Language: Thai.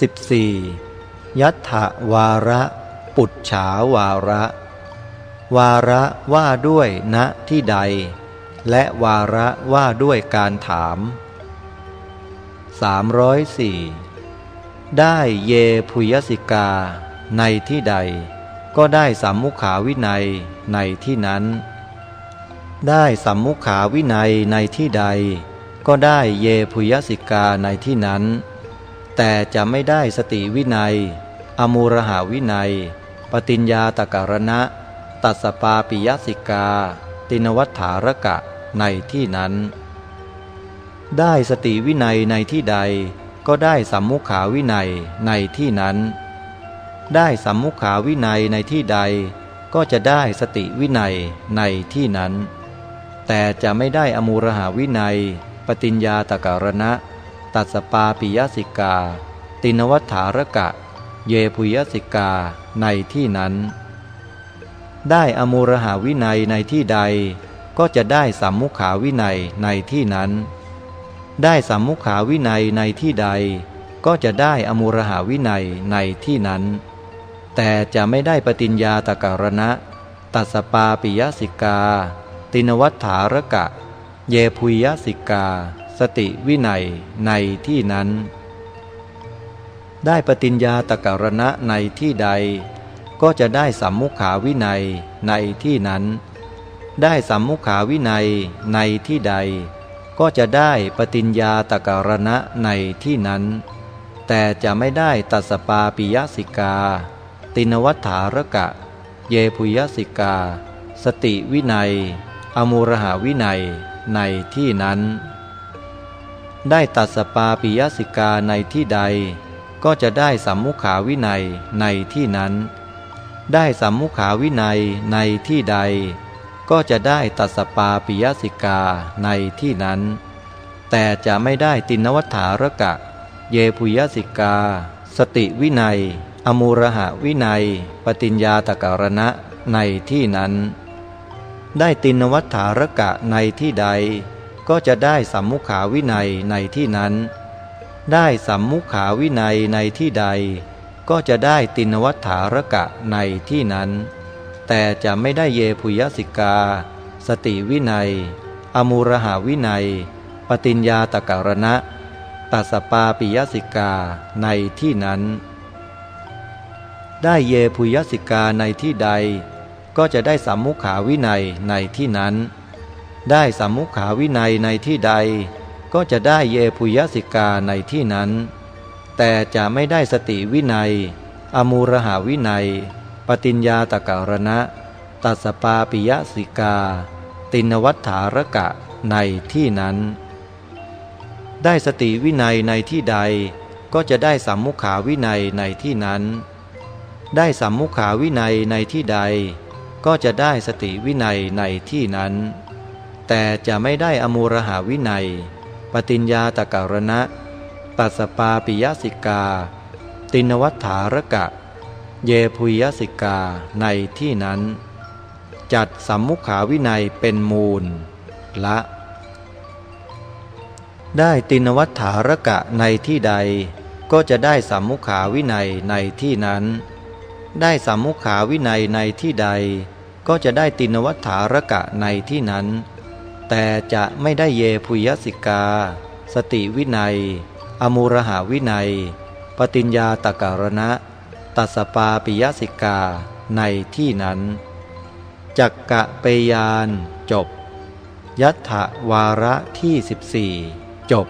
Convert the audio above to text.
14. ยัตถวาระ ปุจฉาวาระ วาระว่าด้วยณที่ใด และวาระว่าด้วยการถาม 304 ได้เยพุยสิกา ในที่ใด ก็ได้สัมมุขาวินัยในที่นั้น ได้สัมมุขาวินัยในที่ใด ก็ได้เยภุยยสิกาในที่นั้น แต่จะไม่ได้สติวินัย อมูฬหวินัย ปฏิญญาตกรณะ ตัสสปาปิยสิกา ติณวัตถารกะในที่นั้น ได้สติวินัยในที่ใด ก็ได้สัมมุขาวินัยในที่นั้น ได้สัมมุขาวินัยในที่ใด ก็จะได้สติวินัยในที่นั้น แต่จะไม่ได้อมูรหาวินัย ปฏิญญาตการณะ ตัสปาปิยสิกา ตินวัฏฐารกะ เยปุยสิกาในที่นั้น ได้อมูรหาวินัยในที่ใด ก็จะได้สัมมุขาวินัยในที่นั้น ได้สัมมุขาวินัยในที่ใด ก็จะได้อมูรหาวินัยในที่นั้น แต่จะไม่ได้ปฏิญญาตการณะ ตัสปาปิยสิกา ตินวัฏฐารกะ เยพุยสิกา สติวินัยในที่นั้น ได้ปฏิญญาตการณะในที่ใด ก็จะได้สัมมุขาวินัยในที่นั้น ได้สัมมุขาวินัยในที่ใด ก็จะได้ปฏิญญาตการณะในที่นั้น แต่จะไม่ได้ตัสสปาปิยสิกา ติณวัตถารกะ เยภุยยสิกา สติวินัย อมูฬหวินัยในที่นั้น ได้ตัสสปาปิยสิกาในที่ใด ก็จะได้สัมมุขาวินัยในที่นั้น ได้สัมมุขาวินัยในที่ใด ก็จะได้ตัสสปาปิยสิกาในที่นั้น แต่จะไม่ได้ตินวัฏฐารกะ เยพุยสิกา สติวินัย อมูระหะวินัย ปฏิญญาตการณะในที่นั้น ได้ตินวัฏฐารกะในที่ใด ก็จะได้สัมมุขาวินัยในที่นั้น ได้สัมมุขาวินัยในที่ใด ก็จะได้ตินวัฏฐารกะในที่นั้น แต่จะไม่ได้เยพุยสิกา สติวินัย อมูรหาวินัยปฏิญญาตการณะตัสปาปิยสิกาในที่นั้น ได้เยพุยสิกาในที่ใด ก็จะได้สัมมุขาวินัยในที่นั้น ได้สัมมุขาวินัยในที่ใด ก็จะได้เยพุยสิกาในที่นั้น แต่จะไม่ได้สติวินัย อมูฬหวินัย ปฏิญญาตกรณะ ตัสสปาปิยสิกา ติณวัตถารกะในที่นั้น ได้สติวินัยในที่ใด ก็จะได้สัมมุขาวินัยในที่นั้น ได้สัมมุขาวินัยในที่ใด ก็จะได้สติวินัยในที่นั้น แต่จะไม่ได้อมูรหาวินัย ปฏิญญาตะการณะตัสปาปิยสิกา ตินวัฏฐารกะ เยพุยสิกาในที่นั้น จัดสัมมุขาวินัยเป็นมูล ละ ได้ตินวัฏฐารกะในที่ใด ก็จะได้สัมมุขาวินัยในที่นั้น ได้สัมมุขาวินัยในที่ใด ก็จะได้ตินวัฏฐารกะในที่นั้น แต่จะไม่ได้เยพุยสิกา สติวินัย อมูรหาวินัย ปฏิญญาตการณะ ตัสปาปิยสิกาในที่นั้น จักกะเปยาน จบ ยัตถวาระที่ 14 จบ